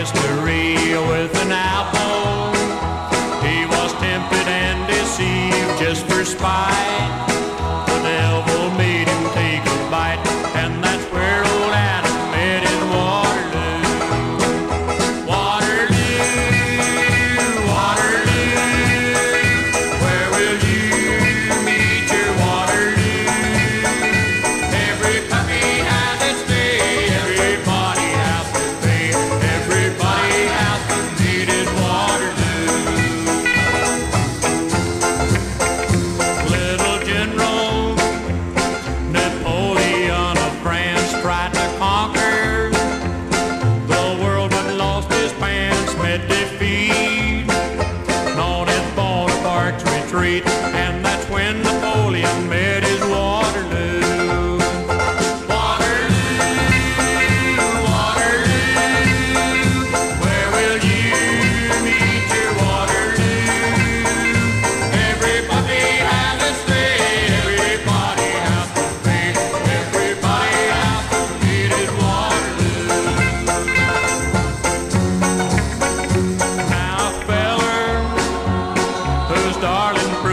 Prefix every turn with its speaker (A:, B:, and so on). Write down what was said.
A: history with an apple. He was tempted and deceived just for spite. and that's when Napoleon made. darling.